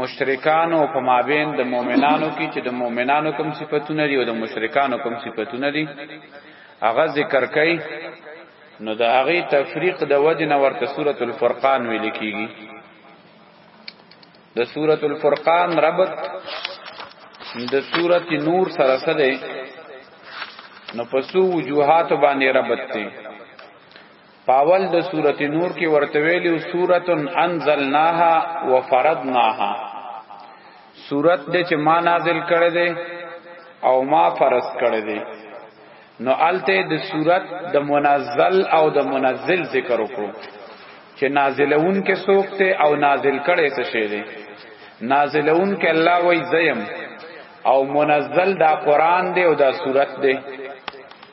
مشرکانو په مابین د مؤمنانو کې چې د مؤمنانو کوم صفاتونه دي او د مشرکانو کوم صفاتونه دي هغه ذکر کړي نو د هغه تفریق د وجه نه ورته سورۃ الفرقان ویل کیږي د سورۃ الفرقان ربط د سورۃ نور سره سره نو پسو وجوهات باندې ربط دی پاول د سورته نور کې ورته ویلو سورۃ انزلناها وفرضناها سورۃ دې چې ما نازل کړې ده او ما فرض کړې ده نو الته د سورۃ د منزل او د منزل ذکر وکړو چې نازلون کې څوک ته او نازل کړي څه شی دی نازلون کې الله وای زیم او منزل دا قران دی او دا صورت دی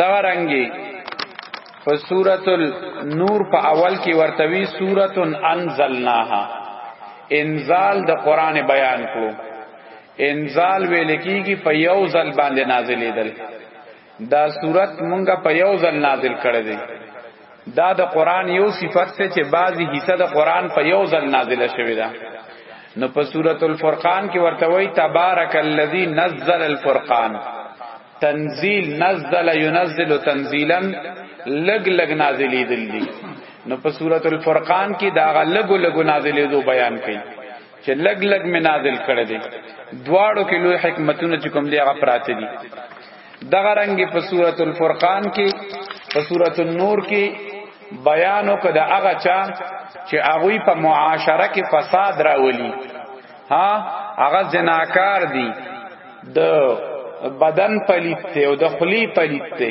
دا رنگي په سورۃ النور په اول کې ورتوي سورۃ انزلناها انزال د قران بیان کړو انزال ویل کیږي په یو ځل باندې نازلېدل دا سورۃ مونږه په یو ځل نازل کړې دي دا د قران یو صفت ته چې بعضی حصہ د قران په یو ځل نازله شوی دا نو په سورۃ الفرقان کې ورته وای تبارک الذی نزل الفرقان تنزیل نزل ينزل تنزیلا لګ لګ نازلې دلی نو په سورۃ الفرقان کې دا لګ لګ نازلې دو بیان کړي چې لګ لګ می نازل کړی دی دواړو کې لوی حکمتونه چې کوم دی هغه پراته دي دغه رنګ په سورۃ الفرقان کې په سورۃ النور کې بیان او کده هغه چا چې هغه په معاشره کې فساد راولي ها هغه زناکار دي د بدن پلیت ته او د خلی پلیت ته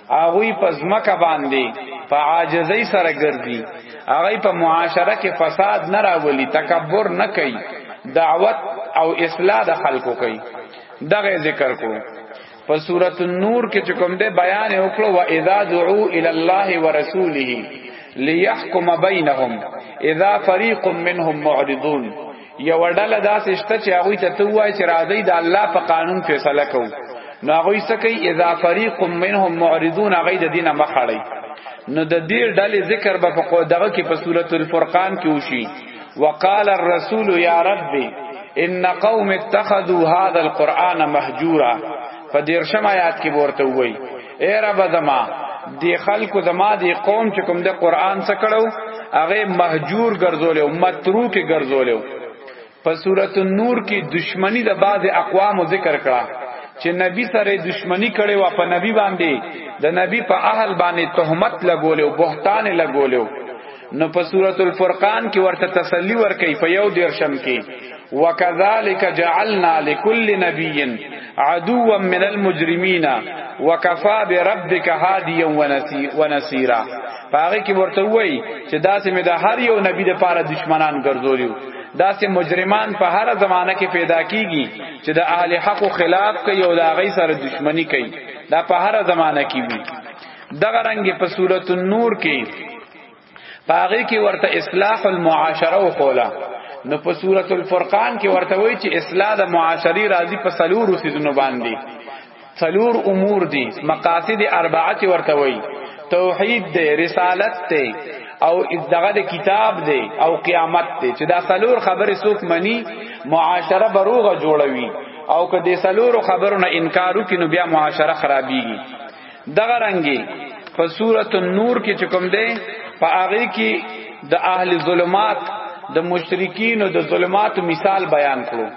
هغوی په ځمکه باندې په عاجزۍ سره ګرځي هغوی په معاشره کې فساد نه راولي تکبر نه کوي دعوت او اصلاح د خلکو کوي دغه ذکر کو په سورۃ النور کې چې کوم دې بیان وکړو و اذا دعوا الی الله ورسوله ليحكم بينهم اذا فريق منهم معرضون یو ډله داسې شته چې هغه ته ته وای چې راځي د الله په قانون فیصله کو نو هغه سکی اذا فريق منهم معرضون هغه د دینه مخړی نو د دې ډلې ذکر به په دغه کې په سورۃ الفرقان کې وشي وقال الرسول یا رب ان قوم اتخذوا هذا القرآن مهجورا فدیرشم آیات کې ورته وایي اے رب زما دی خلق زما دی قوم چې کوم د قران څخه کړو هغه مهجور ګرځول او متروک ګرځول په سورۃ النور کې دشمنی د بعض اقوام ذکر کړه چې نبی سره دشمنی کړي وا په نبی باندې د نبی په اهل باندې تهمت لګول او بهتان لګول نو په سورۃ الفرقان کې ورته تسلی ورکړي په یو دیرشم کې وکذالک جعلنا لكل نبی عدوا من المجرمین وکفا بربک هادیا ونصیرا پاره کې ورته وایي چې داسې مې د هر یو نبی د پاره دشمنان ګرځولیو داسې مجرمان په هر زمانہ کې پیدا کیږي چې د اهل حق خلاف کوي او د هغه سره دشمنی کوي دا په هر زمانہ کې وي دغه رنګ په صورت النور کې پاغه کې ورته اصلاح المعاشره او قولا نو په صورت الفرقان کې ورته وایي چې اصلاح د معاشري راضي په سلور رسیدونو باندې سلور امور دي مقاصد اربعه چې ورته وایي توحید دی رسالت دی او دغه د کتاب دی او قیامت دی چې دا سلور خبره سوک منی معاشره بروغه جوړوي او که د سلور خبرو نه انکارو کینو بیا معاشره خرابيږي دغه رنگي په سورۃ النور کې چکم دی په هغه کې د اهل ظلمات د مشرکین او د ظلمات مثال بیان کړو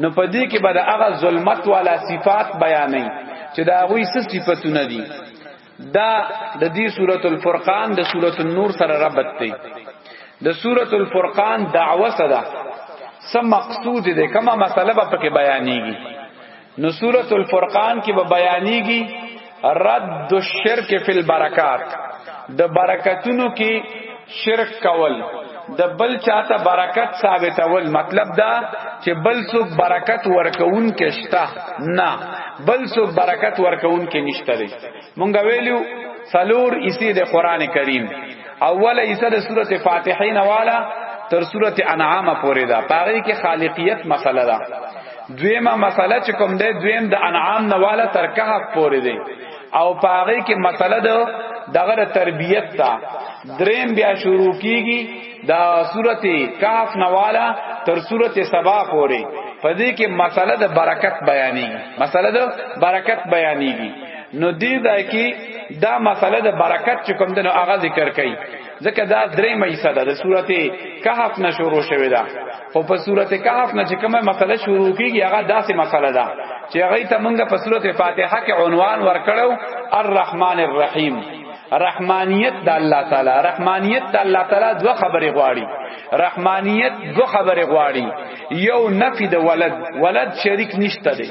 نو په دې کې به د هغه ظلمت والا صفات بیانې چې دا غوي څه صفاتونه دي دا د دې سورۃ الفرقان د سورۃ النور سره ربط دی د سورۃ الفرقان دعوه صدا سم مقصود دې کومه مسله به پکې بیانېږي نو سورۃ الفرقان کې به بیانېږي رد الشرک فی البرکات د برکتونو کې شرک کول د بل چاته برکت ثابتول مطلب دا چې بل څوک برکت ورکون کې شته نه بل څوک برکت ورکون کې نشته مونږ ویلو څلور ایسی د قران کریم اوله ایسه د سورته فاتحه نه والا تر سورته انعام پورې ده پاره کې خالقیت مسله ده دویمه مسله چې کوم ده دویم د انعام نه والا تر کهف پورې ده او پاره کې مسله ده دغه تربیت تا دریم بیا شروع کیږي دا سورته کهف نه والا تر سورته سبا پورې پدې کې مسله د برکت بیانېږي مسله د برکت بیانېږي نو دې ځای کې دا مسله د برکت چې کوم دنو هغه ذکر کړي ځکه دا درې مېسه ده د سورته کهف نه شروع شوې ده خو په سورته کهف نه چې کومه مسله شروع کیږي هغه داسې مسله ده چې هغه ته مونږ په سورته فاتحه کې عنوان ورکړو الرحمن الرحیم رحمانیت د الله تعالی رحمانیت د الله تعالی دوه خبرې غواړي رحمانیت دوه خبرې غواړي یو نفي د ولد ولد شریک نشته دی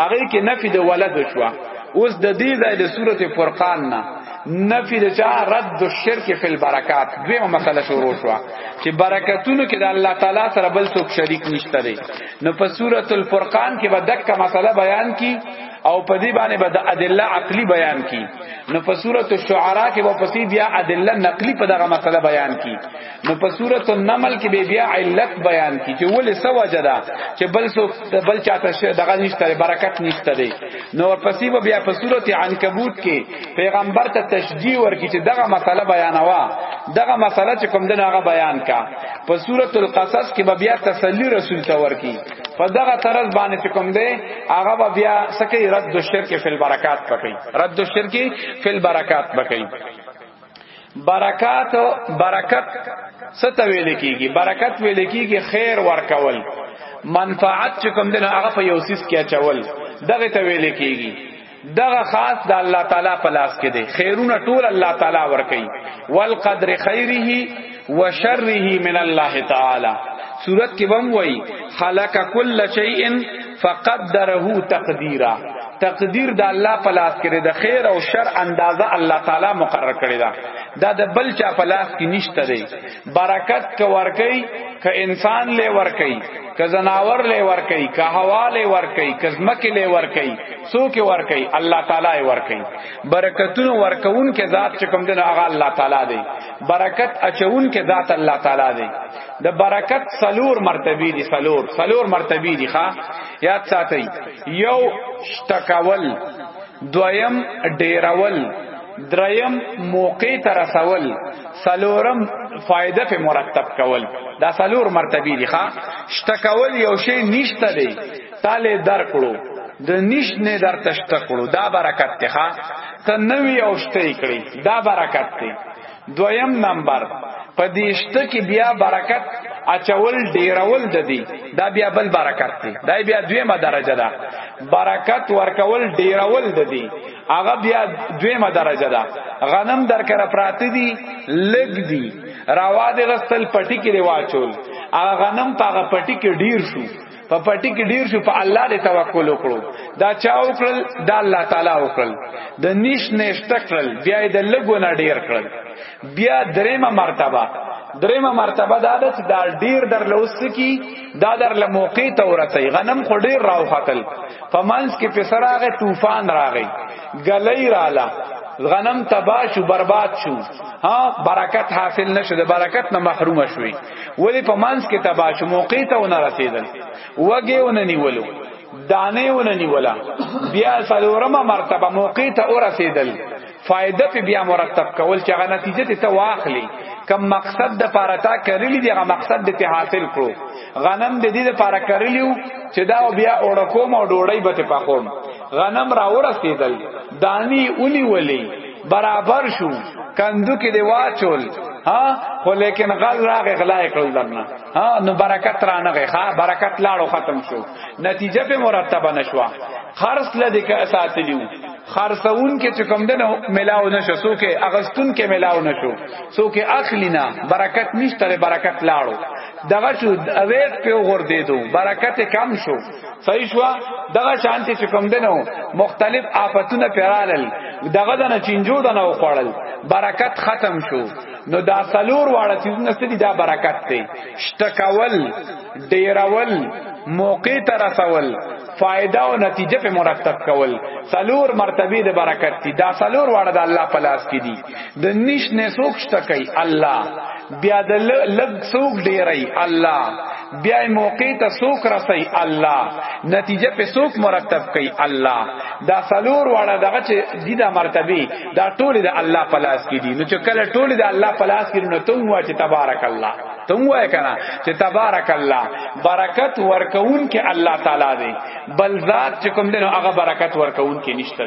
هغه کې نفي د ولد شو اوس د دې ځای د سورته فرقان نه نفی د چا رد الشرک فی البرکات دویمه مسله شروع شو چې برکتونو کې د الله تعالی سره بل څوک شریک نشته دی نو په سورۃ الفرقان کې به دغه مسله بیان کی او په دې باندې به د ادله عقلی بیان کی نو په سورۃ الشعراء کې به پسې بیا ادله نقلی په دغه مسله بیان کی نو په صورت النمل کې به بیا علت بیان کی چې ولې سوا جدا چې بل سو بل چاته شه دغه نشته برکت نشته دی نو ورپسې به بیا په صورت عنکبوت کې پیغمبر ته تشجیع ورکی چې دغه مسله بیانوا دغه مسله چې کوم دغه بیان کا په صورت القصص کې به بیا تسلی رسول ته ورکی په دغه طرز باندې چې کوم دی هغه به بیا سکه رد الشرک فی البرکات پکې رد الشرک فی البرکات پکې برکات برکت ست ویل کیږي برکت ویل کیږي خیر ورکول منفعت چې کوم دنه هغه په یو سیس کې اچول دغه ته ویل کیږي دغه خاص د الله تعالی په لاس کې دی خیرونه ټول الله تعالی ورکي والقدر خیره وشره من الله تعالی صورت کې بم وای خلق کل شیء فقدره تقدیرا تقدیر د الله په لاس کې د خیر او شر اندازه الله تعالی مقرر کړی دا دا د بل چا په لاس کې نشته دی برکت ک ورکی ک انسان له ورکی ک زناور له ورکی ک هوا له ورکی ک زمکه له ورکی سو کې ورکی الله تعالی ورکی برکتونو ورکون کې ذات چې کوم دی هغه الله تعالی دی برکت اچون کې ذات الله تعالی دی د برکت سلور مرتبه دي سلور سلور مرتبه دي ښا یاد ساتي یو شتکول دویم ډیرول دریم موقع تر رسول سلورم فائدہ په مرتب کول دا سلور مرتبه دي ښا شتکول یو شی نشته دی تاله در کړو د نشت نه در تشت کړو دا برکت ته ته نوی او شته کړی دا برکت ته دویم نمبر په دې شته کې بیا برکت اچول ډیرول د دې دا بیا بل برکت دی دا بیا دویمه درجه ده برکت ورکول ډیرول د دې هغه بیا دویمه درجه ده غنم در کړه پراته دي لګ دي راوا دې غسل پټی کې واچول هغه غنم په هغه پټی کې ډیر شو په پټی کې ډیر شو په الله دې توکل وکړو دا چا وکړل دا الله تعالی وکړل د نش نشته کړل بیا دې لګو نه ډیر کړل بیا دریمه مرتبه دریمه مرتبه دا ده چې دا ډیر در لوس کی دا در له موقع ته ورته غنم خو ډیر راو خطل په منځ کې پسر هغه طوفان راغی غلې رااله غنم تباہ شو برباد شو ها برکت حاصل نشو د برکت نه محروم شوی ولی په منځ کې تبا شو موقع ته ونه رسیدل وګه ونه نیولو دانه ونه نیولا بیا سلورمه مرتبه موقع ته ورسیدل فائدہ په بیا مرتب کول چې هغه نتیجه ته واخلي کم مقصد د پاره تا کړلی دی هغه مقصد د ته حاصل کړو غنم د دې لپاره کړلیو چې دا بیا اورکوم او ډوړی به ته پخوم غنم را ورسېدل دانی اونی ولی برابر شو کندو کې دی واچول ها خو لیکن غل راغ غلا کړل درنه ها نو برکت را نه غي ها برکت لاړو ختم شو نتیجه په مرتبه نشوا خرص لدی که ساتلیو خرصون کې چې کوم دنه ملاو نشو سو کې اغستون کې ملاو نشو سو کې اخلینا برکت نشته برکت لاړو دغه شو اویت په غور دیدو برکت کم شو صحیح شو دغه شانتی چې کوم دنو مختلف آفتونه پیرالل دغه د نه چینجو د نه وخړل برکت ختم شو نو دا سلور واړه چیزونه ستدي دا برکت دی شتکول ډیرول موقع تر رسول فائدہ او نتیجه په مرتب کول سلور مرتبه د برکت دي دا سلور واړه د الله پلاس کې دي د نش نه سوک شته کوي الله بیا د لګ سوک ډیری الله بیا موقع ته سوک رسي الله نتیجه په سوک مرتب کوي الله دا سلور واړه دغه چې د دا مرتبه دا ټول د الله پلاس کې دي نو چې کله ټول د الله پلاس کې نو تم وا چې تبارک الله تم وای کنه چې تبارک الله برکت ورکون کې الله تعالی دی بل ذات چې کوم دنو هغه برکت ورکون کې نشته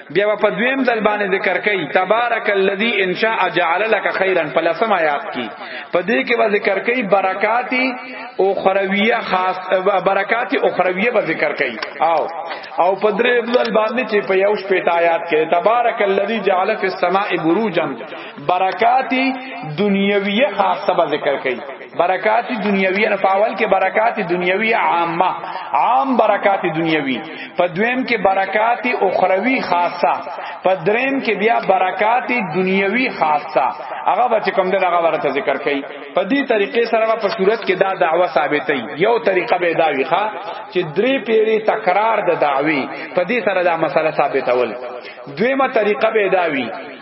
بیا په دویم دل باندې ذکر کوي تبارک الذی ان شاء جعل لك خیرا فلسم آیات کی په دې کې به ذکر کوي برکات اخرویه خاص برکات اخرویه به ذکر کوي او او په درې دل باندې چې په یو شپه آیات کې تبارک الذی جعل فی السماء بروجا برکات دنیویه خاصه به ذکر کوي برکات دنیوی نه پاول کې برکات دنیوی عامه عام برکات دنیوی په دویم کې برکات اخروی خاصه په دریم کې بیا برکات دنیوی خاصه هغه به کوم دغه هغه ورته ذکر کړي په دې طریقې سره په صورت کې دا دعوه ثابتې یو طریقه به دا ویخه چې درې پیری تکرار د دعوی په دې سره دا مسله ثابتول دویمه طریقه به دا وی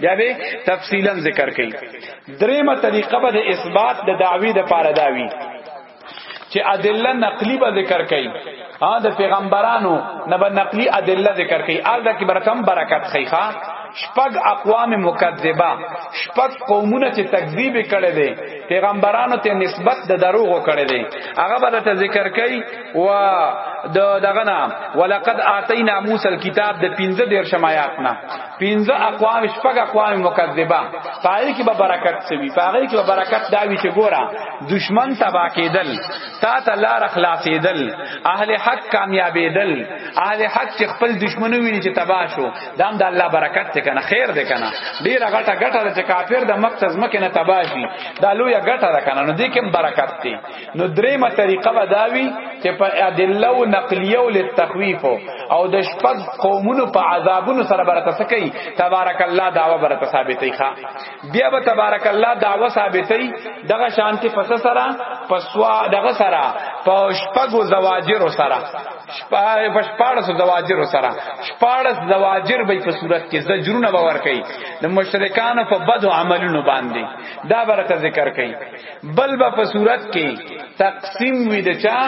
بیا به تفصیلا ذکر کړي دریمه طریقه به د اثبات د دعوی د پاره داوی چې ادله نقلی به ذکر کړي ا د پیغمبرانو نه به نقلی ادله ذکر کړي ال د کی برکم برکت خیخه شپږ اقوام مکذبه شپږ قومونه چې تکذیب کړي دي پیغمبرانو ته نسبت د دروغ کړي دي هغه به ته ذکر کړي و د دغه نام ولقد اتینا موسی الكتاب د 15 دیر شمایات نه 15 اقوام شپږ اقوام مکذبه پای کې به برکت سوي پای کې به برکت داوي چې ګورا دشمن تبا کېدل تا ته لار خلاصېدل اهل حق کامیابېدل اهل حق چې خپل دشمنو ویني چې تبا شو دام د الله برکت ته کنه خیر دې کنه ډیر غټه غټه چې کافر د مقصد مکه نه تبا شي دا لوی غټه ده کنه نو دې کې برکت دی نو دریمه طریقه به داوی چې په ادله او نقلیه او لتخویف او د شپږ قومونو په عذابونو سره برته سکی تبارک الله داوا برته ثابتې ښا بیا به تبارک الله داوا ثابتې دغه شانتی پس سره پسوا دغه سره په شپږ زواجر سره شپاره په شپاره زواجر سره شپاره زواجر به په صورت کې زجرونه باور کوي د مشرکان په بد عملونو باندې دا برته ذکر کوي بل به په صورت کې تقسیم وي د چا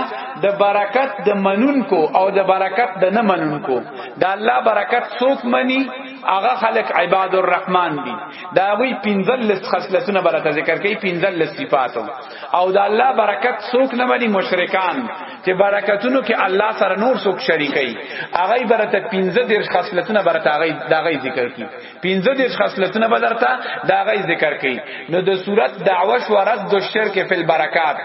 د برکت د منونکو او د برکت د نه منونکو د الله برکت څوک مني هغه خلق عباد الرحمن دي دا وی پنځل خصلتونه بل ذکر کوي پنځل صفات او د الله برکت څوک نه مني مشرکان چې برکتونو کې الله سره نور څوک شریکي هغه برته پنځه د خصلتونه برته هغه دغه ذکر کوي پنځه د خصلتونه بدرته دا غي ذکر کړي نو د صورت دعوه شو رد د شرک فی البرکات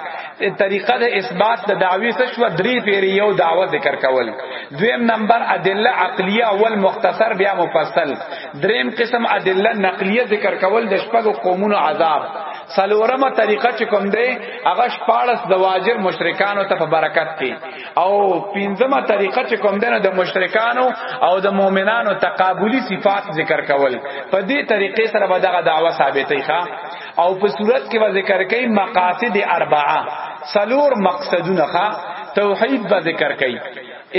طریقه د اثبات د دعوی څه شو درې پیر یو دعوه ذکر کول دویم نمبر ادله عقلیه اول مختصر بیا مفصل دریم قسم ادله نقلیه ذکر کول د شپږو قومونو عذاب سلورمه طریقه چې کوم دی هغه 14 د واجر مشرکانو ته په برکت کې او پنځمه طریقه چې کوم دنه د مشرکانو او د مؤمنانو تقابلی صفات ذکر کول په دې طریقې سره به دغه دعوه ثابتې ښه او په صورت کې به ذکر کوي مقاصد اربعه سلور مقصدونه ښه توحید به ذکر کوي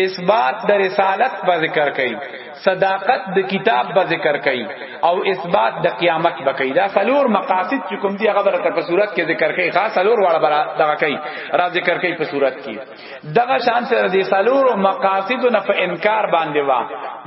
اثبات د رسالت به ذکر کوي صداقت د کتاب به ذکر کړي او اثبات د قیامت به کوي دا سلور مقاصد چې کوم دی هغه برته په صورت کې ذکر کړي خاص سلور واړه برا دغه کوي را ذکر کړي په صورت کې دغه شان سره د سلور مقاصد نه په انکار باندې وا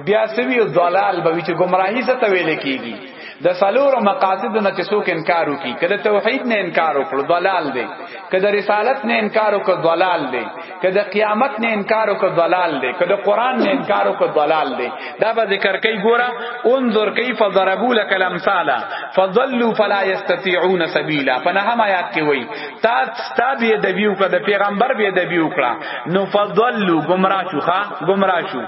بیا سوی ضلال به چې گمراهی څه ته ویل کیږي د سلورو مقاصدو نه چې څوک انکار وکړي کله توحید نه انکار وکړو ضلال دی کله رسالت نه انکار وکړو ضلال دی کله قیامت نه انکار وکړو ضلال دی کله قران نه انکار وکړو ضلال دی دا به ذکر کوي ګوره انظر کیف ضربوا لك الامثال فضلوا فلا يستطيعون سبيلا فنهم آیات کې وای تا ستابې د ویو کړه د پیغمبر به د ویو کړه نو فضلوا گمراه شو ښا گمراه شو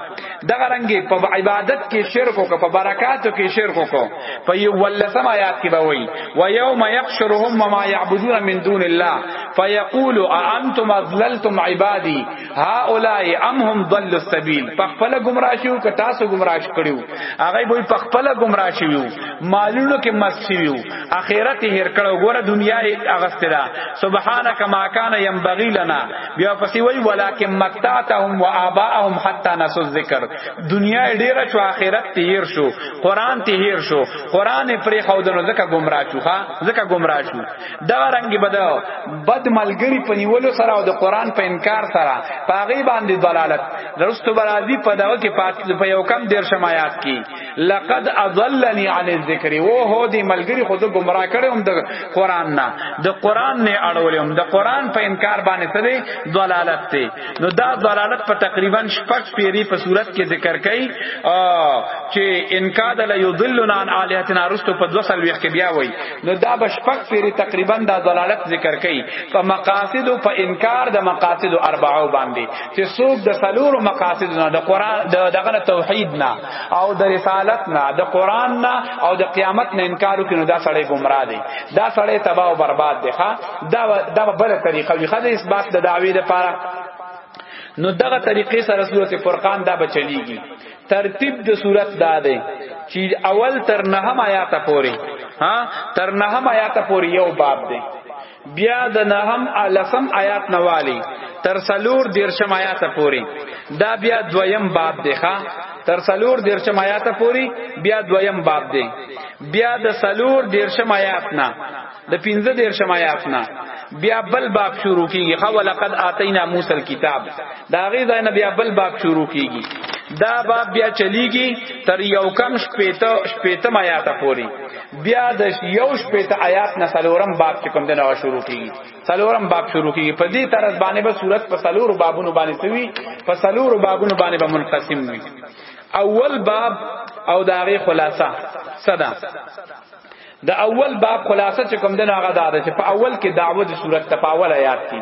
دغه رنګي په عبادت کې شرک وکړه په برکاتو کې شرک وکړه په یو ولسم آیات کې به وایي و یوم یحشرهم وما یعبدون من دون الله فیقول انتم اضللتم عبادی هؤلاء ام هم ضل السبیل په خپل گمراه شو که تاسو گمراه کړیو هغه به په خپل گمراه شو مالونو کې مس شو اخرت هیر کړو ګوره دنیا هغه سترا سبحانك ما كان ينبغي لنا بیا پسې وای ولکن مقتعتهم وآباءهم حتا نسو ذکر دنیا ډیره شو آخرت تیر شو قران تیر شو قران پرې خودنو زکه گمراه شو ها زکه گمراه شو دا رنگي بداو بد ملګری پنیولو سره او د قران په انکار سره پاغي باندې دلالت درستو برازي په داو کې پات په یو کم دیر شمایات کی لقد اضلني عن الذکر و هو دی ملګری خود گمراه کړم د قران نه د قران نه اړولم د قران په انکار باندې څه دی ضلالت دی نو دا ضلالت په تقریبا شپږ پیری په صورت کې ذکر کړي چې انکاد لا یضلنا عن الہتنا رستو په 200 وخت کې بیا وای نو دا بشپک پیری تقریبا دا ضلالت ذکر کړي په مقاصد او په انکار د مقاصد اربعه باندې چې څوک د سلور مقاصد نه د قران دغه توحید نه او د رسالت نه د قران نه او د قیامت نه انکار وکړي نو دا سړی گمراه دی دا سړی تباہ او برباد دی ښا دا دا بل طریقه وی خدای اس بات د دعوی د پاره نو دغه طریقې سره سورۃ فرقان دا بچلیږي ترتیب د سورۃ دا دی چې اول تر نهم آیات پورې ها تر نهم آیات پورې یو باب دی بیا د نهم الفم آیات نوالی تر سلور دیرشم آیات پوری دا بیا دویم باب دی ښا تر سلور دیرشم آیات پوری بیا دویم باب دی بیا د سلور دیرشم آیات نه د 15 دیرشم آیات نه بیا بل باب شروع کیږي خو لقد اتینا موسی الكتاب دا غي ځای نه بیا بل باب شروع کیږي دا باب بیا چلیږي تر یو کم شپېته شپېته آیات پوری بیا د یو شپې ته آیات نه سلورم باب چې کوم دنه شروع کیږي سلورم باب شروع کیږي په دې طرز باندې به صورت په سلور بابونو باندې سوي په سلور بابونو باندې به منقسم وي اول باب او داغه خلاصہ صدا د اول باب خلاصه چې کوم دنه هغه دا ده چې په اول کې دعوه د صورت تپاول آیات دي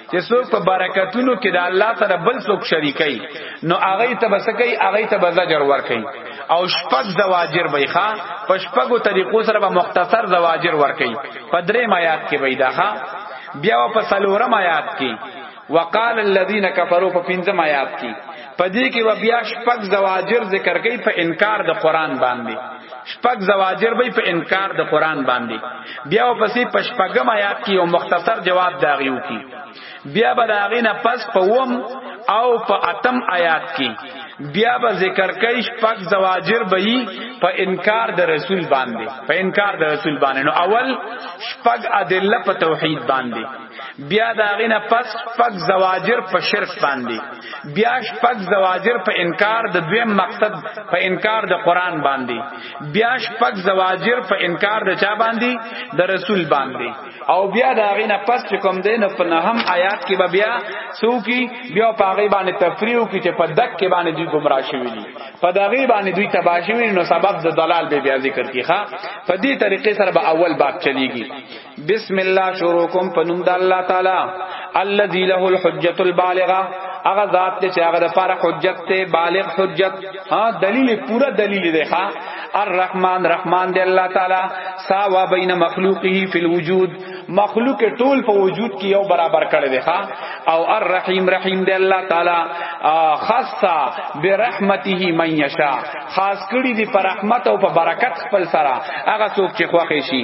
چې څوک په برکتونو کې د الله سره بل څوک شریکي نو هغه ته بسکای هغه ته بزجر ورکي او شپږ زواجر به ښا په شپږو طریقو سره به مختصر زواجر ورکي په درې آیات کې وای دا ښا بیا په سلورم آیات کې وقال الذين كفروا په پنځم آیات کې پدې کې به بیا شپږ زواجر ذکر کوي په انکار د قران باندې شپږ زواجر به په انکار د قران باندې بیا پسې په شپږم آیات کې یو مختصر جواب داغیو کی بیا به داغې نه پس په وم او په اتم آیات کې بیا به ذکر کوي شپږ زواجر به په انکار د رسول باندې په انکار د رسول باندې نو اول شپږ ادله په توحید باندې بیا دا غینه پس پک زواجر په شرک باندې بیا شپک زواجر په انکار د دویم مقصد په انکار د قران باندې بیا شپک زواجر په انکار د چا باندې د رسول باندې او بیا دا غینه پس کوم دین په نهم آیات کې بیا سو کی بیا په غی باندې تفریو کې چې په دک کې باندې دوی گمراه شوی دي په دغه باندې دوی تباشوی نو سبب د دلال به بیا ذکر کیخه په دې طریقې سره به اول باب چلیږي بسم الله شروع کوم په نوم د الله تعالی الذي له الحجه البالغه هغه ذات ته چې هغه د فار حجت ته بالغ حجت ها دلیل پورا دلیل دی ښا الرحمن رحمان دی الله تعالی ساوا بین مخلوقه فی الوجود مخلوق ټول په وجود کې یو برابر کړی دی ښا او الرحیم رحیم دی الله تعالی خاصا برحمته من یشا خاص کړی دی پر رحمت او په برکت خپل سره هغه څوک چې خوښ شي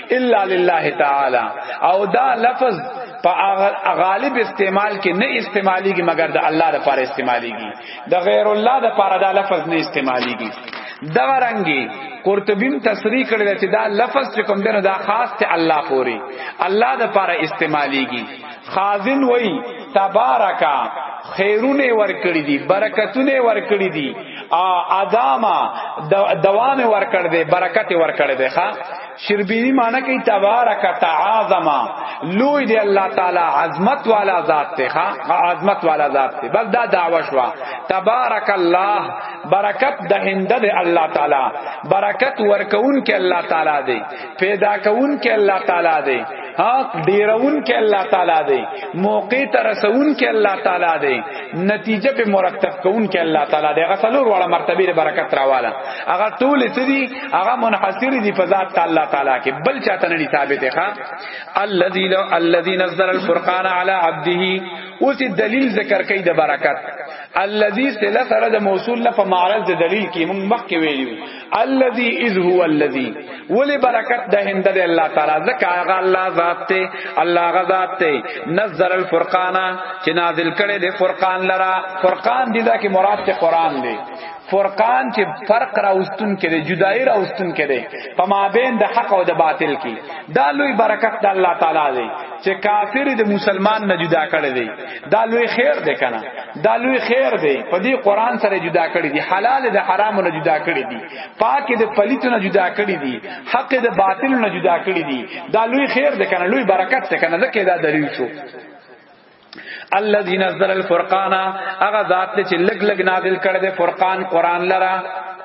الا لله تعالی او دا لفظ په غالب استعمال کې نه استعماليږي مګر د الله لپاره استعماليږي د غیر الله لپاره دا لفظ نه استعماليږي دا رنګي قرطبیم تصریح کړی چې دا لفظ چې کوم دی دا خاص ته الله پوری الله د لپاره استعماليږي خازن وای تبارکا خیرونه ورکړي دي برکتونه ورکړي دي ادامه دوام ورکړي دي برکت ورکړي دي ښا شربینی معنی کوي تبارک تعاظم لوی دی الله تعالی عظمت والا ذات ته ها عظمت والا ذات ته بس دا دعوا شوا تبارک الله برکت د هند دی الله تعالی برکت ورکون کې الله تعالی دی پیدا کون کې الله تعالی دی حق ډیرون کې الله تعالی دی موقع تر رسون کې الله تعالی دی نتیجه په مرتب کون کې الله تعالی دی غسلور وړه مرتبه برکت راواله هغه ټول سدي هغه منحصر دي په ذات الله تعالی کې بل چاته نه ثابت ښه الذي لو الذي نزل الفرقان على عبده اوس دلیل ذکر کوي د برکت الذي سله سره د موصول نه په معرض د دلیل کې موږ مخکې ویلو الذي اذ هو الذي ولې برکت د هند د الله تعالی ځکه هغه الله ذات ته الله غ ذات ته نزل الفرقان چې نازل کړي د فرقان لرا فرقان دي دا کې مراد ته قران دی فرقان چې فرق راوستون کړي جدای راوستون کړي په مابین د حق او د باطل کې دا لوی برکت د الله تعالی دی چې کافر د مسلمان نه جدا کړي دی دا لوی خیر دی کنه دا لوی خیر دی په دې قران سره جدا کړي دی حلال د حرام نه جدا کړي دی پاک د پلیت نه جدا کړي دی حق د باطل نه جدا کړي دی دا لوی خیر دی کنه لوی برکت دی کنه ځکه دا دلیل شو الذي نزل الفرقان هغه ذات چې لګ لګ نازل کړي د فرقان قران لرا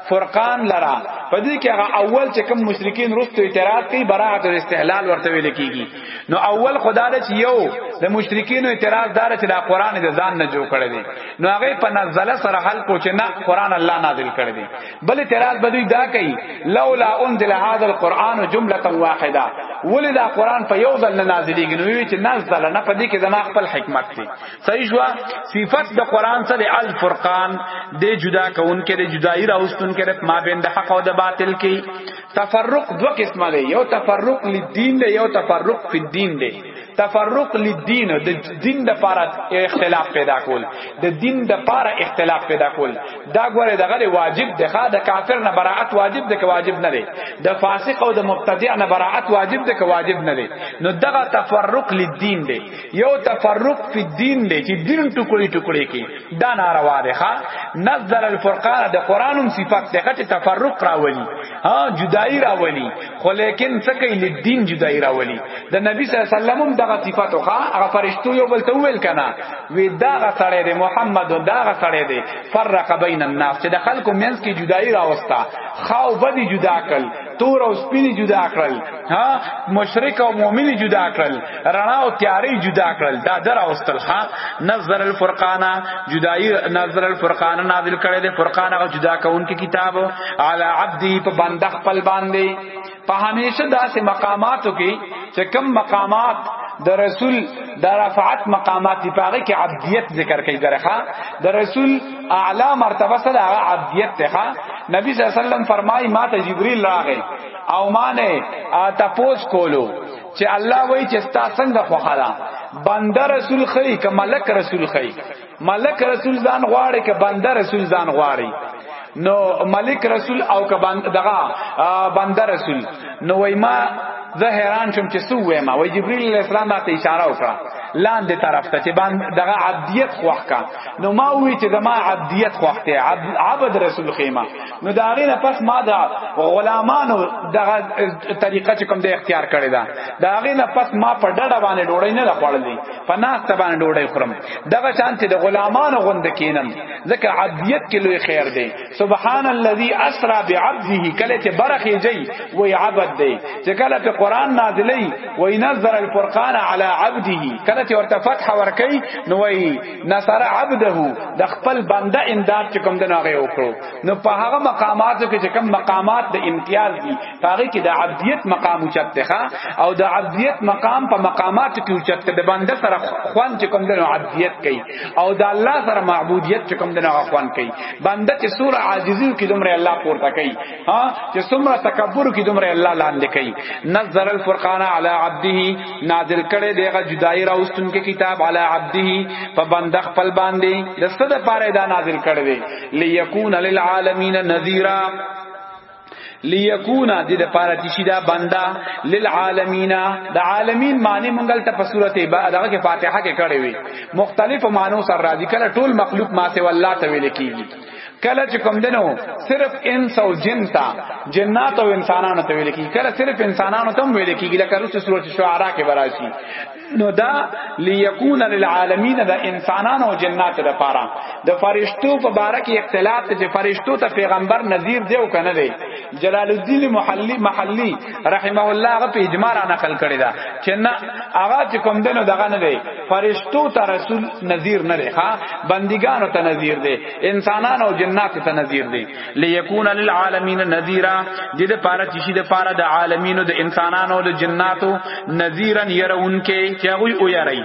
فرقان لرا پدې کې هغه اول چې کوم مشرکین رستو اعتراض کوي براءت او استحلال ورته ویل کیږي نو اول خدا دې چې یو د مشرکین اعتراض دار چې دا قران د ځان نه جوړ کړي نو هغه په نزله سره حل کو چې نه قران الله نازل کړي بل اعتراض بدوی دا کوي لولا انزل هذا القران جمله واحده ولدا قران په یو ځل نه نازلېږي نو وی چې نازل نه پدې کې زما خپل حکمت دی صحیح شو صفت د قران سره الفرقان د جدا کون کې د جدائی راوستون کې ما بین د حق او د باطل کې تفرق دو قسمه دی یو تفرق للدین دی یو تفرق فی الدین دی تفرق للدین د دین د پاره اختلاف پیدا کول د دین د پاره اختلاف پیدا کول دا ګوره د غره واجب د خا د کافر نه براءت واجب د واجب نه دی د فاسق او د مبتدع نه براءت واجب د واجب نه دی نو دغه تفرق للدین دی یو تفرق فی الدین دی چې دین ټکړي ټکړي کی دا ناروا دی ښا نزل الفرقان د قرانم صفات دغه تفرق راولي ها جدائی راولي خو لیکن څه کوي لدین جدای راولي د نبی صلی الله علیه وسلم هم دغه صفاتو ښا هغه فرشتو یو بل ته ویل کنه وی دغه سړی دی محمد دغه سړی دی فرق بین الناس چې د خلکو منځ کې جدای راوستا خاو بدی جدا کړل تور او سپینی جدا کړل ها مشرک او مؤمن جدا کړل رڼا او تیاری جدا کړل دا در اوستل ها نظر الفرقان جدائی نظر الفرقان نازل کړي د فرقان او جدا کون کی کتاب علی عبدی په بند خپل باندې په همیشه داسې مقاماتو کې چې کم مقامات د رسول د رفعت مقامات دی پاره کې عبدیت ذکر کوي درخه د رسول اعلی مرتبه سره هغه عبدیت ته نبی صلی الله علیه وسلم فرمایي ما ته جبرئیل راغی او ما نه تاسو کولو چې الله وایي چې ستا څنګه خوخه ده بنده رسول خی که ملک رسول خی ملک رسول ځان غواړي که بنده رسول ځان غواړي نو ملک رسول او که دغه بنده رسول نو وای ما زه حیران شم چې سو وایم وای جبرئیل علیہ السلام راته اشاره وکړه لاندې طرف ته چې باندې دغه عبدیت خوښه نو ما وی چې زما عبدیت خوښه عبد رسول خیمه نو دا غینه پس ما دا غلامانو دغه طریقه چې کوم د اختیار کړی دا دا غینه پس ما په ډډه باندې ډوړی نه خوړلې په ناس ته باندې ډوړی خورم دغه شان چې د غلامانو غوند کینم ځکه عبدیت کې لوی خیر دی سبحان الذي اسرا بعبده کله چې برخه جی وای عبد دی چې کله په قران نازلې وای نزل الفرقان على عبده کله چې ورته فتح ورکې نو وای نصر عبده د خپل بنده امداد چې کوم دنه غي وکړو نو په هغه مقاماتو کې چې کوم مقامات د امتیاز دي هغه کې د عبدیت مقام اوچته او د عبدیت مقام په مقامات کې اوچته د بنده سره خوان چې کوم دنه عبدیت کوي او د الله سره معبودیت چې کوم دنه خوان کوي بنده چې سوره عاجزی کې دمر الله پورته کوي ها چې سمره تکبر کې دمر الله لاندې کوي نظر الفرقان علی عبده نازل کړي دغه جدای راوستون کې کتاب علی عبده په بند خپل باندې د ست د پاره دا نازل کړي دی ليكون للعالمین نذیرا ليكون د د پاره چې شي دا بندا للعالمین د عالمین معنی مونږ ته په سورته با دغه کې فاتحه کې کړي وي مختلف معنی سره راځي کله ټول مخلوق ما سي والله ته ویل کیږي کله چې کوم دنو صرف انس او جن تا جنات او انسانانو ته ویل کی کله صرف انسانانو ته ویل کی لکه رسو سورۃ شعراء کې براشي نو دا ليكون للعالمین دا انسانانو او جنات لپاره د فرشتو په باره کې اختلاف ته چې فرشتو ته پیغمبر نذیر دی او کنه دی جلال الدین محلی محلی رحمه الله هغه په اجماع را نقل کړی دا چې نه هغه چې کوم دنو دغه نه دی فرشتو ته رسول نذیر نه لري ها بندګانو ته نذیر دی انسانانو او جناتو ته نذیر دی ليكون للعالمین نذیرا د دې پاره چې شي د پاره د عالمینو د انسانانو او د جناتو نذیرا يرون کې چې هغه او یری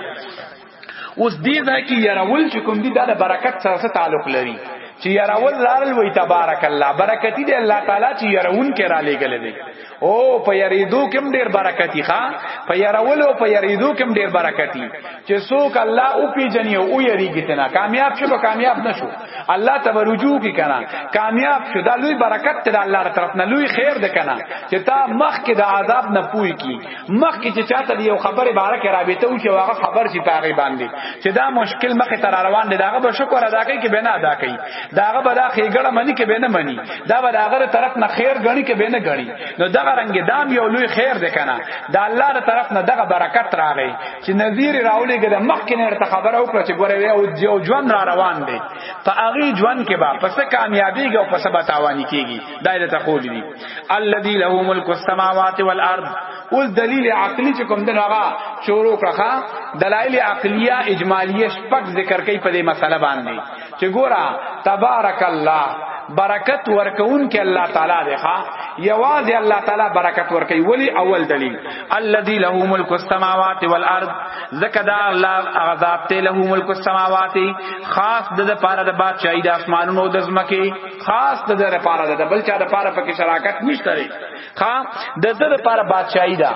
اوس دې ځای کې يرول چې کوم دي دا د برکت سره تعلق لري چې يرول لارل وي تبارک الله برکتی دې الله تعالی چې يرون کې را لېګل دي او په یریدو کې ډیر برکتی ښا په یرولو په یریدو کې ډیر برکتی چې څوک الله او پیجنې او یریږي تنا کامیاب شي به کامیاب نشو الله ته ورجو کی کنه کامیاب شو دا لوی برکت ته الله تر طرف نه لوی خیر ده کنه چې تا مخ کې د عذاب نه پوي کی مخ کې چې چاته یو خبره بارکه رابطه او چې هغه خبر شي پاره باندې چې دا مشکل مخ ته روان دي داغه به شکر ادا کوي کې بنا ادا کوي داغه بلا خېګړه منی کې بنه منی دا بلا غره طرف نه خیر غنی کې بنه غنی نو دغه رنگ دام یو لوی خیر دی کنه دا الله تر طرف نه دغه برکت راغی چې نذیر راولې ګد مخ کې نه خبره وکړه چې ګوره یو یو ژوند را روان دی په هغه ژوند کې با پس کامیابی او پس بتاوانی کیږي دایره ته خو دی الذی له ملک السماوات والارض اوس دلیل عقلی چې کوم دغه شروع کړه دلایل عقلیه اجمالیه شپږ ذکر کوي په دې مسله باندې چې ګورا تبارک الله برکت ورکون کې الله تعالی دی ښا یوازې الله تعالی برکت ورکي ولی اول دلیل الذي له ملک السماوات والارض زکه دا الله غذاب ته له ملک السماوات خاص د لپاره د بادشاہي د اسمانونو د زمکه خاص د لپاره د بل چا د لپاره پکې شراکت نشته ها د زړه لپاره بادشاہي ده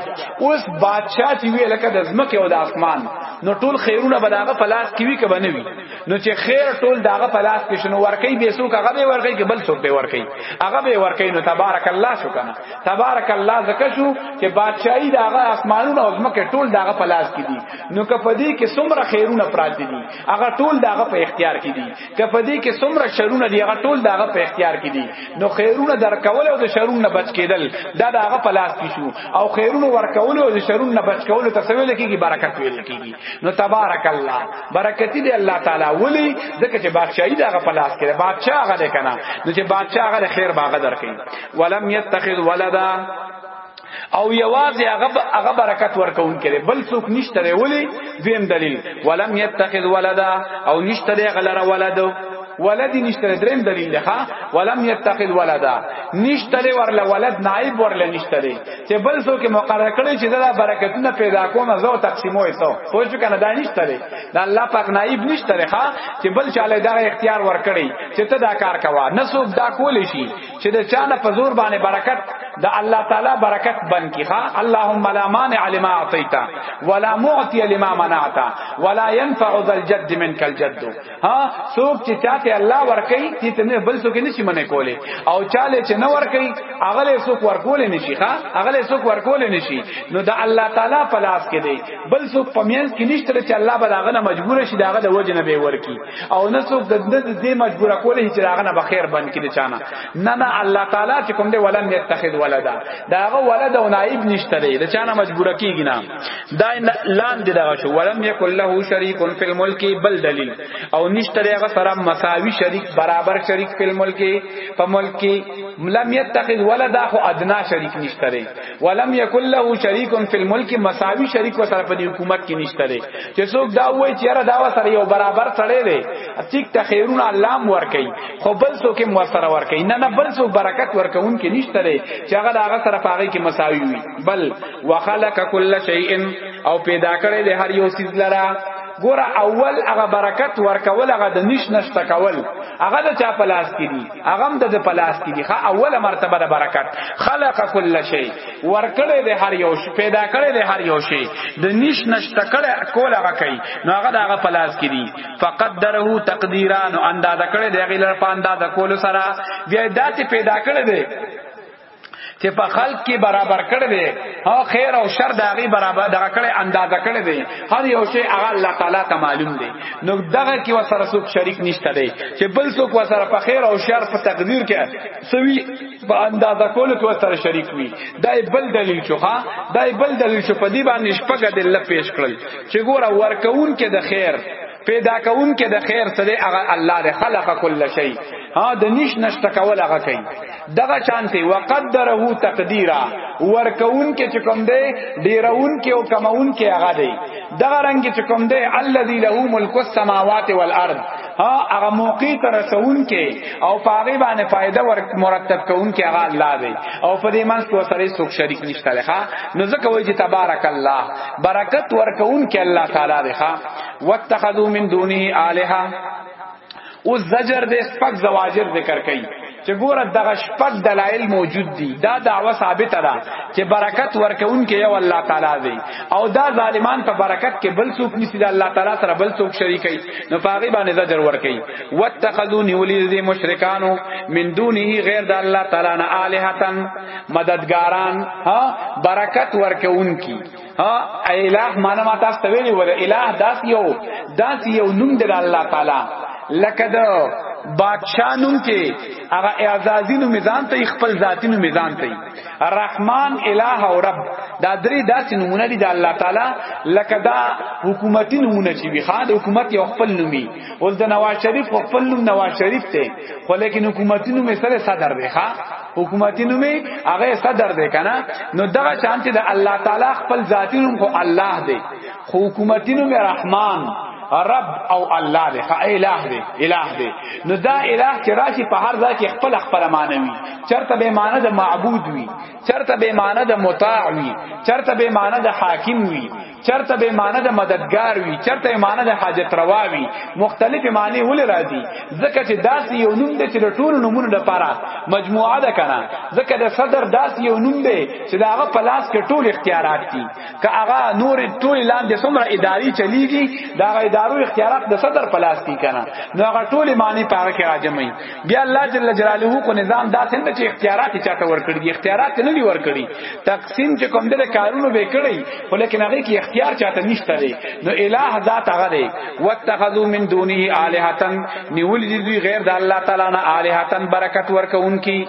اوس بادشاہ چې وی لکه د زمکه او د اسمان نو ټول خیرونه به داغه پلاس کې وی کبه نه وی نو چې خیر ټول داغه پلاس کې شنو ورکی به سو کغه به ورکی کې بل څوک به ورکی هغه به ورکی نو تبارک الله شو کنه تبارک الله زکه شو چې بادشاہي داغه اسمانونه او زمکه ټول داغه پلاس کې دي نو کپدی کې څومره خیرونه پراته دي هغه ټول داغه په اختیار کې دي کفدی کې څومره شرونه دی هغه ټول داغه په اختیار کې دي نو خیرونه درکول او د شرون نه بچ کېدل دا داغه په لاس کې شو او خیرونه ورکول او د شرون نه بچ کول ته سویل کېږي برکت ویل کېږي نو تبارک الله برکتی دی الله تعالی ولی ځکه چې بادشاہي داغه په لاس کې ده بادشاہ هغه ده کنه نو چې بادشاہ هغه خیر باغ درکې ولم یتخذ ولدا او یوازې هغه هغه برکت ورکون کړي بل څوک نشته لري ولی دویم دلیل ولم یتخذ ولدا او نشته لري غلره ولدو ولدی نشته دریم دلیل ده ولم یتخذ ولدا نشته لري ورله ولد نائب ورله نشته لري چې بل څوک مقرر کړي چې دا برکتونه پیدا کوم زو تقسیموي ته پوه شو کنه دا نشته لري دا الله پاک نائب نشته لري چې بل چاله دا اختیار ورکړي چې ته دا کار کوه نسوب دا کول شي چې د چا نه پزور باندې برکت د الله تعالی برکت بن کی ها اللهم لا مانع لما اعطیت ولا معطی لما منعت ولا ينفع ذا الجد منك الجد ها څوک چې چاته الله ورکي چې تنه بل څوک نشي منې کولې او چاله چې نه ورکي هغه له څوک ورکولې نشي ها هغه له څوک ورکولې نشي نو د الله تعالی په لاس کې دی بل څوک پمینس کې نشته چې الله به داغه مجبور شي داغه د وجه نه به ورکی او نه څوک د دې دې مجبور کولې چې هغه نه بخیر بن کړي چانه نه نه الله تعالی چې کوم دې ولم يتخذ ولدا داغه ولد او نائب نشته دی د چانه مجبور کیږي نه دا لاندې دغه شو ولم یکل له شریک فی الملک بل دلیل او نشته هغه سره مساوی شریک برابر شریک فی الملک په ملک لم يتخذ ولدا خو ادنا شریک نشته ولم یکل له شریک فی الملک مساوی شریک وسره په حکومت کې نشته لري چې څوک دا وایي چې را دا وسره یو برابر سړی دی ټیک ته خیرونه الله م ور کوي خو بل څوک م ور سره ور کوي نه نه بل څوک برکت ور کوون کې نشته لري چې هغه دا هغه سره پاغي کې مساوی وي بل وخلق کل شیء او پیدا کړی دی هر یو سیز لرا ګور اول هغه برکت ورکول هغه د نش نشته کول هغه د چا په لاس کې دی هغه هم د پلاس کې دي ښه اوله مرتبه د برکت خلق کل شی ورکړې د هر یو شی پیدا کړې د هر یو شی د نش نشته کړه کول هغه کوي نو هغه د هغه پلاس کې دي فقدره تقدیرا نو اندازه کړې د هغه لپاره اندازه کول سره بیا داسې پیدا کړې ده چې په خلق کې برابر کړي دي او خیر او شر دغه برابر دغه کړي اندازه کړي دي هر یو شی هغه الله تعالی ته معلوم دي نو دغه کې وسره څوک شریک نشته دي چې بل څوک وسره په خیر او شر په تقدیر کې سوي په اندازه کول کې وسره شریک وي دا بل دلیل شو ها دا بل دلیل شو په دې باندې شپږ دلیل پیش کړل چې ګوره ورکون کې د خیر پیدا کون کې د خیر سره هغه الله دې خلق کل شی ها د نش نشته کول هغه کوي دغه شانته وقدره تقدیرا ور کون کې چې کوم دی ډیرون کې او کمون کې هغه دی دغه رنگ چې کوم دی الذی له ملک السماوات والارض ها هغه موقع تر رسون کې او پاغي باندې فائدہ ور مرتب کون کې هغه الله دی او په دې منځ کې سره څوک شریک نشته لخوا نو ځکه وایي چې تبارک الله برکت ور کون کې الله تعالی دی واتخذوا من دونه الها او زجر دې سپک زواجر ذکر کړي چې ګوره دغه شپږ دلایل موجود دي دا دعوه ثابته ده چې برکت ورکون کې یو الله تعالی دی او دا ظالمان په برکت کې بل څوک نسی دا الله تعالی سره بل څوک شریکي نو پاغي باندې زجر ورکي واتخذو نیولی دي مشرکانو من دونه غیر د الله تعالی نه الہتن مددګاران ها برکت ورکون کی ها الہ معنا ما تاسو ته ویلی ور الہ داس یو داس یو نوم دی الله تعالی لکه دا بادشاہ نوم کې هغه اعزازی نوم میزان ته خپل ذاتی نوم میزان ته رحمان الہ او رب دا درې داسې نمونه دي د الله تعالی لکه دا حکومتي نمونه چې وي خاد حکومت یو خپل نومي اوس د نواز شریف خپل نوم نواز شریف ته خو لیکن حکومتي نوم یې سره صدر دی ښا حکومتي نومي هغه صدر دی کنه نو دغه شان چې د الله تعالی خپل ذاتی نوم خو الله دی خو حکومتي نوم رحمان رب او الله دی خا الہ دی الہ دی نو دا الہ چې راشي په هر ځای کې خپل خپل معنی وي چرته به معنی د معبود وي چرته به معنی د مطاع وي چرته به معنی د حاکم وي چرته به معنی د مددگار وي چرته معنی د حاجت روا وي مختلف معنی ول راځي ځکه چې داس یو نوم دی چې د ټولو نمونه لپاره مجموعه ده کنه ځکه د صدر داس یو نوم دی چې دا هغه پلاس کې ټول اختیارات دي که هغه نور ټول لاندې څومره اداري چلیږي دا هغه ادارو اختیارات د صدر پلاس کې کنه نو هغه ټول معنی پاره کې راځي بیا الله جل جلاله کو نظام دا څنګه چې اختیارات چاته ورکړي دي اختیارات نه دی ورکړي تقسیم چې کوم دغه کارونه به کړی خو لیکن هغه کې اختیار چاته نشته دی نو الہ ذات هغه دی واتخذوا من دونه الہتن نیول دي غیر د الله تعالی نه الہتن برکت ورکونکي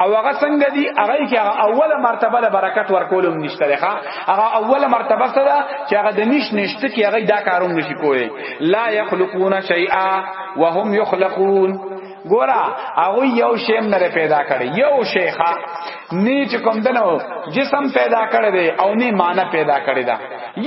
او هغه څنګه دی هغه کې هغه اوله مرتبه له برکت ورکولم نشته ده هغه اوله مرتبه څه ده چې هغه د نش نشته کې هغه دا کاروم نشي کوی لا یخلقون شیئا وهم یخلقون ګورا هغه یو شیم نه پیدا کړي یو شیخه نی چې کوم دنو جسم پیدا کړي او نی معنی پیدا کړي دا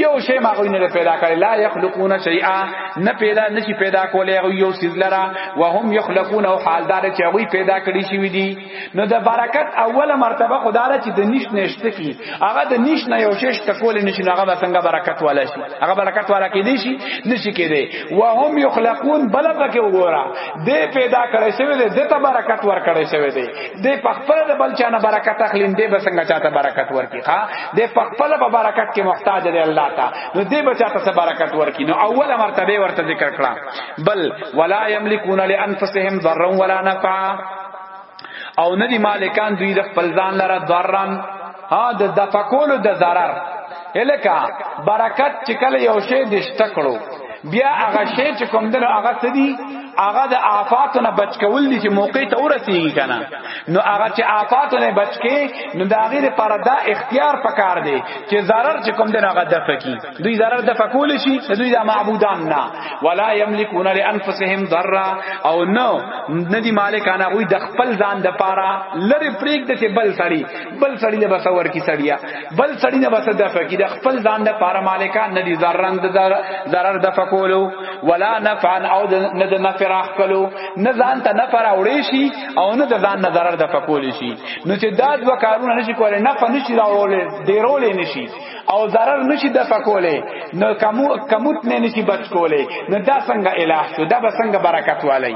یو شی ما غوی نه پیدا کړی لا یخلقون شیئا نه پیدا نشي پیدا کولای غوی یو سیز لرا وهم یخلقون او حالدار چې غوی پیدا کړی شي وی دي نو د برکت اوله مرتبه خدای چې د نش نشته کی هغه د نش نه یو شی شته کول نشي هغه څنګه برکت والا شي هغه برکت والا کې دي شي نشي کېدی وهم یخلقون بل پکې وګوره دې پیدا کړی شوی دې ته برکت ور کړی شوی دی دې پخپل د بل چانه برکت اخلین دې بسنګ چاته برکت ورکی ښا دې پخپل په برکت کې محتاج دی الله تا نو دې بچاته سره برکت ورکی نو اوله مرتبه ورته ذکر کړه بل ولا یملکون لانفسهم ضرا ولا نفعا او ندی مالکان دوی د خپل ځان لره ضررن ها د دفقولو د zarar الکا برکت چې کله یو شی د شته کړو بیا هغه شی چې کوم دنو هغه سدي هغه د آفات نه بچ کول دي چې موقع ته ورسیږي کنه نو هغه چې آفات نه بچ کې نو دا غیر پر دا اختیار پکار دی چې zarar چې کوم دنو هغه دفع کی دوی zarar دفع کول شي دوی دا معبودان نه ولا یملکون لانفسهم ضرا او نو ندی مالکانه وي د خپل ځان د پاره لری پریک د بل سړی بل سړی له بس ور کی سړیا بل سړی نه بس دفع کی د خپل ځان د پاره مالکان نه دي ضررن د ضرر دفع کولو ولا نفعا او نه د نفع راخلو نه ځان ته نفع راوړي شي او نه د ځان نه ضرر دفع کول شي نو چې دا دوه کارونه نشي کولای نفع نشي راوړل ډیرول نشي او ضرر نشي دفع کولای نو کمو کموت نه نشي بچ کولای نو دا څنګه الہ شو دا به څنګه برکت والی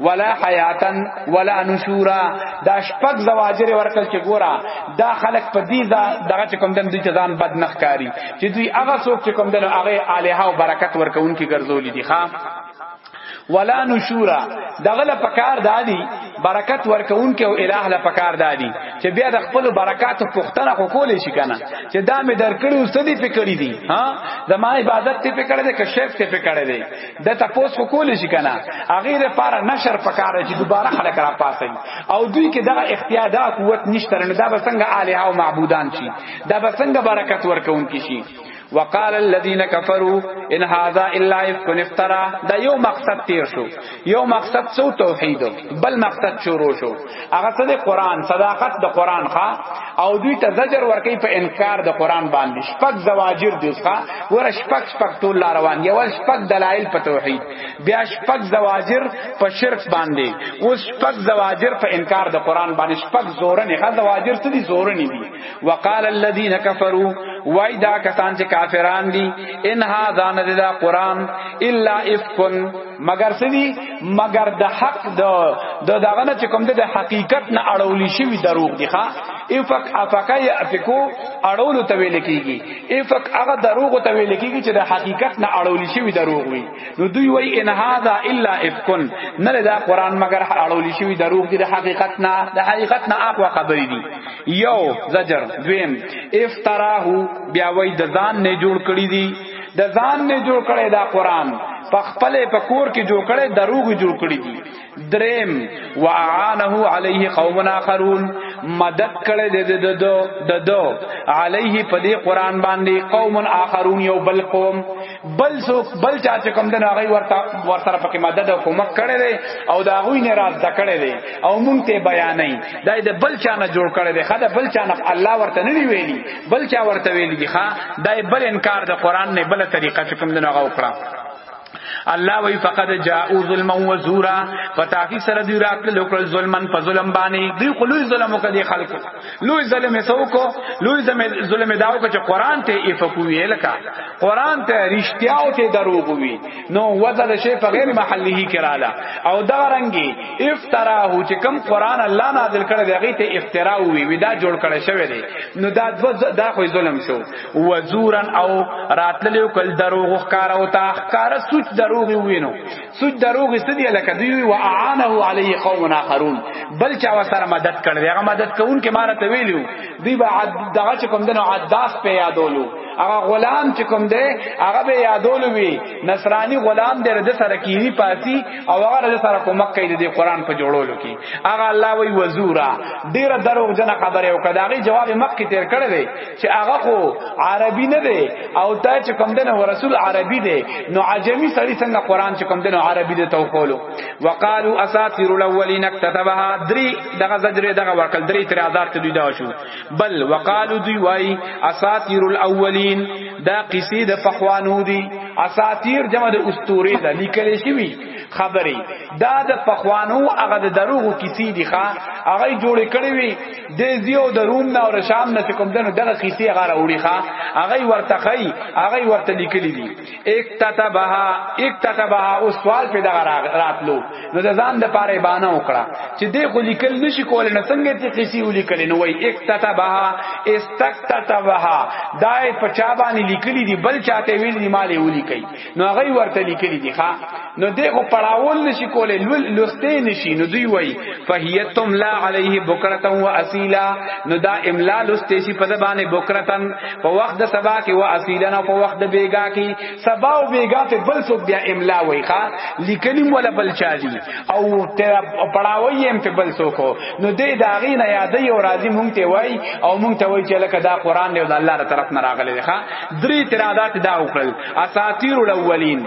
ولا حیاتن ولا نشورا دا شپږ زواجر ورکل چې ګورا دا خلق په دې دا دغه چې کوم دن دوی ته ځان بد نخ کاری چې دوی هغه څوک چې کوم دن هغه الها او برکت ورکوونکي ګرځولې دي ښا ولا نشورا دغه له پکار دادی برکت ورکون کې او الٰه له پکار دادی چې بیا د خپل برکات پختنه خو کولې شي کنه چې دا مې درکړي او سدي پکړې دي ها زما عبادت ته پکړې ده که شرک ته پکړې ده د تپوس وکول شي کنه هغه لپاره نشر پکاره چې دوباره خلک را پاسي او دوی کې دغه اختیار دا قوت نشته نو دا بسنګ الها او معبودان شي دا بسنګ برکت ورکون کی شي وقال الذين كفروا ان هذا الا افك افترا دا یو مقصد تیر شو یو مقصد سو توحید بل مقصد شروع شو هغه څه د قران صداقت د قران ښا او دوی ته زجر ورکړي په انکار د قران باندې شپږ زواجر دي ښا ور شپږ شپږ ټول لا روان یو شپږ دلایل په توحید بیا شپږ زواجر په شرک باندې او شپږ زواجر په انکار د قران باندې شپږ زورنه ښا زواجر څه دي زورنه دي وقال الذين كفروا وای دا کسان چې کافران دي ان ها ذان ذا قران الا افکن مگر سدي مگر د حق د د دغه نه چې کوم د حقیقت نه اړول شي وی دروغ دي ښا افق افقا یافکو اړول ته ویل کیږي افق هغه دروغ ته ویل کیږي چې د حقیقت نه اړول شي وی دروغ وي نو دوی وای ان هاذا الا افکن نه دا قران مگر اړول شي وی دروغ دي د حقیقت نه د حقیقت نه اقوا خبرې دي یو زجر دویم افتراه بیا وای د ځان نه جوړ کړی دي د ځان نه جوړ کړي دا قران په خپل په کور کې جوړ کړي دروغ جوړ کړي دي دریم واعانه علیه قوم اخرون مدد کړي د د د د علیه په دې قران باندې قوم اخرون یو بل قوم بل سو بل چا چې کوم د هغه ورته ورته پکې مدد او کومک کړي دي او دا غوی نه راز دکړي دي او مونږ ته بیانې دا د بل چا نه جوړ کړي دي خدای بل چا نه الله ورته نه ویلي بل چا ورته ویل دي ښا دا بل انکار د قران نه بل طریقه چې کوم دغه وکړه الله وی فقد جاءوا ظلما وزورا فتاکی سره دی راکل لوکل ظلمن په ظلم باندې دی خلوی ظلم وکړي خلکو لوی ظلم سو کو لوی ظلم داو کو چې قران ته افقوی لکا قران ته رښتیا او ته دروغ وی نو وته د شی په غیر محله کې رااله او دا رنګي افتراه چې کوم قران الله نازل کړی دی هغه ته افترا وی ودا جوړ کړی شوی دی نو دا دا خو ظلم شو وزورن او راتللو کل دروغ ښکارا او تا ښکارا سوچ دروغ وینو سوچ دروغ سدی لکه دی و اعانه علی قوم اخرون بل چا وسره مدد کړی هغه مدد کوون کې مارته ویلو دی به دغه کوم دنو عداس په یادولو هغه غلام چې کوم دی هغه به یادول وی نصرانی غلام دی د سره کیوی پاتی او هغه د سره کومک کوي د قران په جوړولو کې هغه الله وی وزورا ډیر درو جن خبره او کداغي جواب مخ کې تیر کړی دی چې هغه خو عربي نه دی او دا چې کوم دی نو رسول عربي دی نو عجمی سړی څنګه قران چې کوم دی نو عربي دی تو کولو وقالو اساطیر الاولین اكتتبها دری دغه زجر دغه ورکل دری اعتراضات دوی دا شو بل وقالو دی وای اساطیر الاولین دا قصې د پخوانو دی اساطیر جمع د اسطوره ده لیکل شوی خبرې دا د پخوانو هغه د دروغ قصې دی ښا هغه جوړ کړی وی د زیو د روم نه او شام نه کوم دنه دغه قصې هغه وروړي ښا هغه ورته خی هغه ورته لیکلی دی اکتتبها اکتتبها او سوال پیدا راتلو نو د ځان د پاره بانه وکړه چې دې خو لیکل نشي کول نه څنګه چې قصي ولیکل نو وای اکتتبها استکتتبها دای په چا باندې لیکلي دي بل چاته ویل دي مالې ولیکي نو هغه ورته لیکلي دي ښا نو دغه پړاول نشي کولای لول لوستې نشي نو دوی وای فهیتم لا علیه بکرتا و اصیلا نو دا املا لوستې شي په زبانه بکرتن په وخت د سبا کې و اصیلا نه په وخت د بیګا کې سبا او بیګا ته بل څوک بیا املا وای ښا لیکنی ولا بل چالي او تر پړاوی هم په بل څوک نو دې داغې نه یادې او راضی مونږ ته وای او مونږ ته وای چې لکه دا قران دی او د الله تر طرف نه راغلی ښا درې ترادات دا وکړل اساطیر الاولین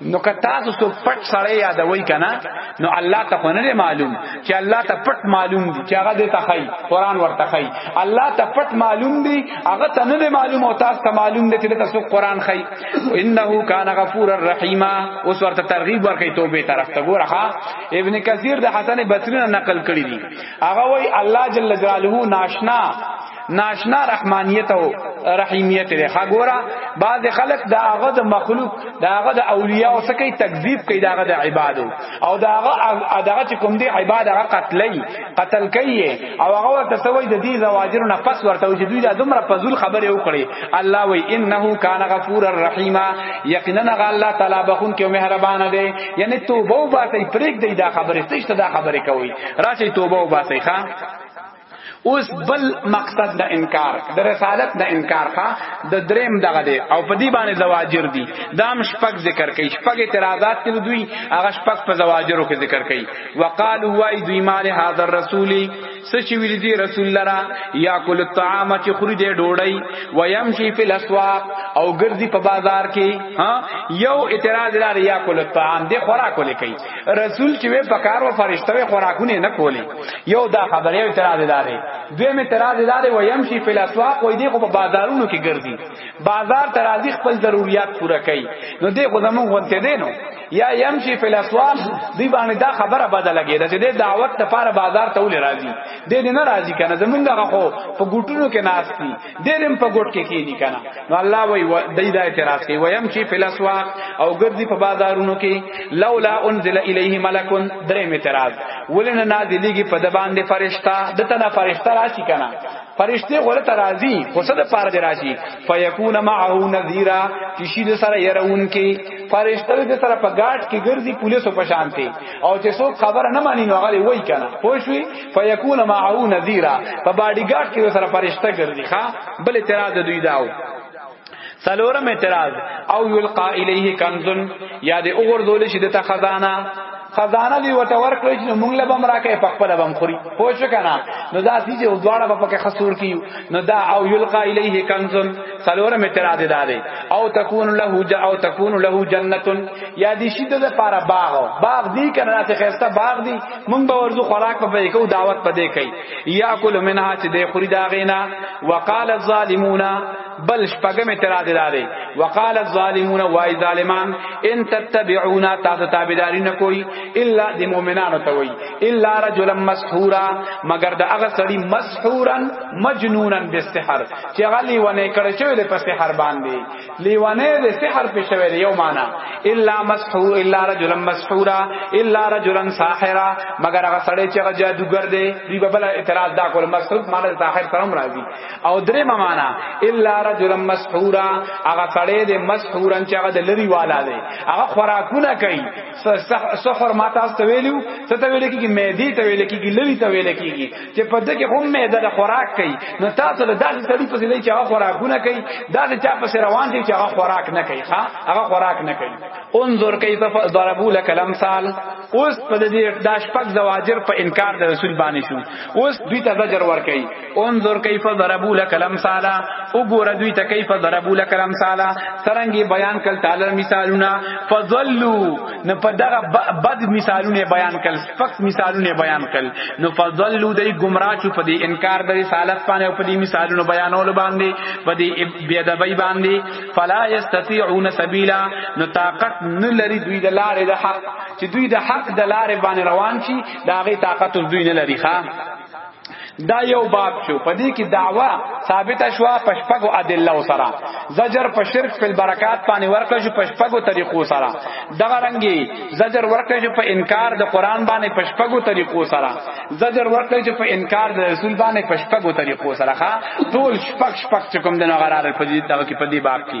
نو که تاسو سو پټ سره یادوي کنه نو الله ته خو نه معلوم چې الله ته پټ معلوم دي چې هغه دې ته خای قران ورته خای الله ته پټ معلوم دي هغه ته نه معلوم او تاسو ته معلوم دي چې تاسو قران خای انه کان غفور الرحیم اوس ورته ترغیب ورکې توبه طرف ته ګورخه ابن کثیر د حسن بصری نقل کړی دي هغه وای الله جل جلاله ناشنا ناشنا رحمانیت او رحیمیت لري خګورا بعض خلک دا هغه د مخلوق دا هغه د اولیاء او سکی تکذیب کوي دا هغه د عبادو او دا هغه دغه چې کوم دی عبادت هغه قتلای قتل کوي او هغه ورته سوي د دې زواجر نه پس ورته چې دوی دا دومره فزول خبره وکړي الله وی انه کان غفور الرحیم یقینا غ الله تعالی بخون کې مهربان دی یعنی توبه وباسي پرېګ دی دا خبره ستشته دا خبره کوي راشي توبه وباسي ښا اوس بل مقصد د انکار د رسالت نه انکار ښا د دریم دغه دی او په دې باندې زواجر دي دام شپږ ذکر کوي شپږ اعتراضات تر دوی هغه شپږ په زواجرو کې ذکر کوي وقالو وای دوی مال هاذا الرسول سچ ویل دي رسول لرا یا کل الطعام چې خوري دې ډوړی و يمشي فی الاسواق او ګرځي په بازار کې ها یو اعتراض لري یا کل الطعام دې خوراک ولې کوي رسول چې وې پکار و فرشته وې خوراکونه نه کولی یو دا خبره یو اعتراض داري دوی می اعتراض داري و يمشي فی الاسواق وې دی خو په بازارونو کې ګرځي بازار ترازی خپل ضرورت پوره کوي نو دی خو زمون غونته دی نو یا يمشي فی الاسواق دی باندې دا خبره بدله کېده چې د دعوت لپاره بازار ته ولې راځي دې نه راځي کنه زمونږ غو په ګټونو کې ناشتي ډیرم په ګټ کې کینی کنه نو الله وی و دای دا اعتراض کوي ویم چې فلسوا او ګرځي په بازارونو کې لولا انزل الیه ملک درې اعتراض ولنه نازلیږي په د باندې فرشتہ دته نه فرشتہ راشي کنه فرشتي غره ترازی خو صد پار دی راشي فیکون معه نذیرا چې شي د سره يرون کې فرشتي د سره په گاټ کې ګرځي پولیسو په شانته او چې څوک خبر نه مانی نو هغه وای کنه پوه شوي فیکون معه نذیرا په باډی ګارد کې سره فرشته ګرځي ښا بل اعتراض دوی داو سلورم اعتراض او یلقا الیه کنزن یا د اوغور دول شي د خزانه خزانه دی وته ورکړی چې مونږ له بم راکې په خپل بم خوري پوه شو کنه نو دا سې چې دواړه په پکې خسور کیو نو دا او یلقا الیه کنزن سلورم اعتراض دا دی او تکون له جا او تکون له جنته یا دې شي د لپاره باغ باغ دی کنه چې خسته باغ دی مونږ به ورځو خوراک په پدې کو دعوت پدې کوي یاکل منها چې د خوري دا غینا وقال الظالمون بل شپګم اعتراض داري وقال الظالمون وای ظالمان ان تتبعون تاسو تابعداري نه کوي الا د مؤمنانو ته وای الا رجلا مسحورا مگر د هغه سړي مسحورا مجنونا بالسحر چې غلي ونه کړ چې د پسحر باندې لیوانه د سحر په شوی دی یو معنا الا مسحور الا رجلا مسحورا الا رجلا ساحرا مگر هغه سړی چې هغه جادوګر دی دی په بل اعتراض دا کول مسحور معنا ساحر سره راځي او درې معنا الا رجلا مسحورا هغه سړی دی مسحورن چې هغه د لری والا دی هغه خوراکونه کوي سحر ماته استویلو ته ویل کیږي مېدی ته ویل کیږي لری ته ویل کیږي چې په دې کې هم مې د خوراک کوي نو تاسو له داسې سړي په ځای چې هغه خوراکونه کوي دا د چا په روان دي چې هغه خوراک نه کوي ها هغه خوراک نه کوي انظر کیف ضربوا لك الامثال اوس په دې د شپږ زواجر په انکار د رسول باندې شو اوس دوی ته زجر ور کوي انظر کیف ضربوا لك الامثال وګوره دوی ته کیف ضربوا لك الامثال څنګه بیان کړ تعالی مثالونه فضلوا نه په دغه بد مثالونه بیان کړ فقط مثالونه بیان کړل نو فضلوا دای گمراه چو په دې انکار د رسالت باندې او په دې مثالونو بیانولو باندې په دې بی ادبی باندې فلا یستطيعون سبیلا نو طاقت نه لري دوی د لارې د حق چې دوی د حق د لارې باندې روان شي دا غي طاقت دوی نه لري ښا دا یو باب شو په دې کې دعوا ثابت شو پشپغو ادله سره زجر په شرک په برکات باندې ورکړ شو پشپغو طریقو سره دغه رنګي زجر ورکړ شو په انکار د قران باندې پشپغو طریقو سره زجر ورکړ شو په انکار د رسول باندې پشپغو طریقو سره ټول شپک شپک چکم د نغرار په دې دغه کې په دې باب کې